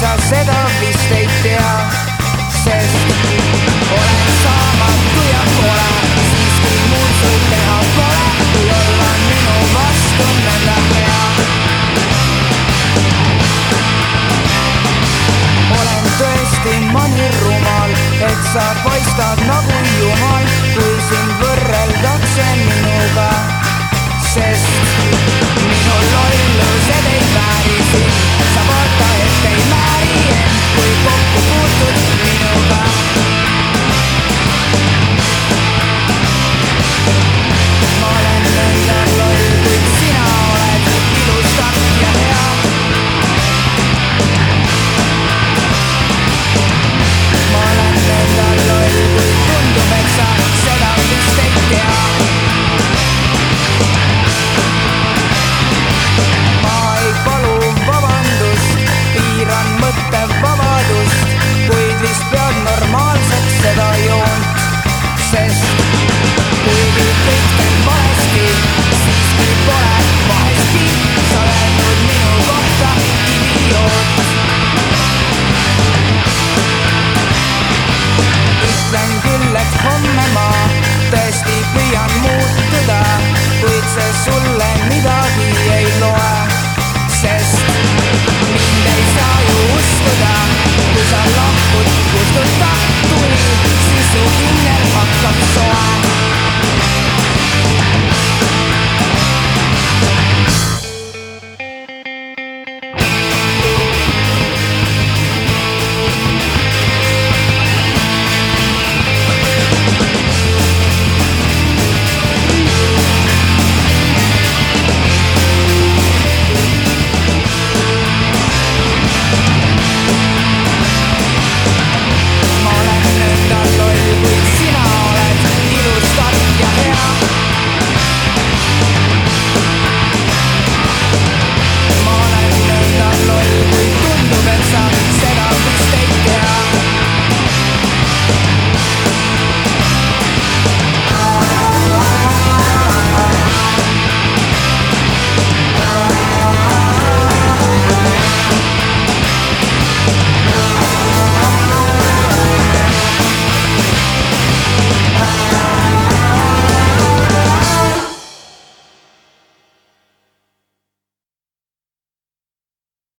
sa seda vist ei tea, sest olen saamatu ja pole, siiski mul sul teha pole, kui olla minu vastu nõnda hea. olen tõesti mõni rumal, et sa paistad nagu jumal, kui sind võrreldakse minuga, sest se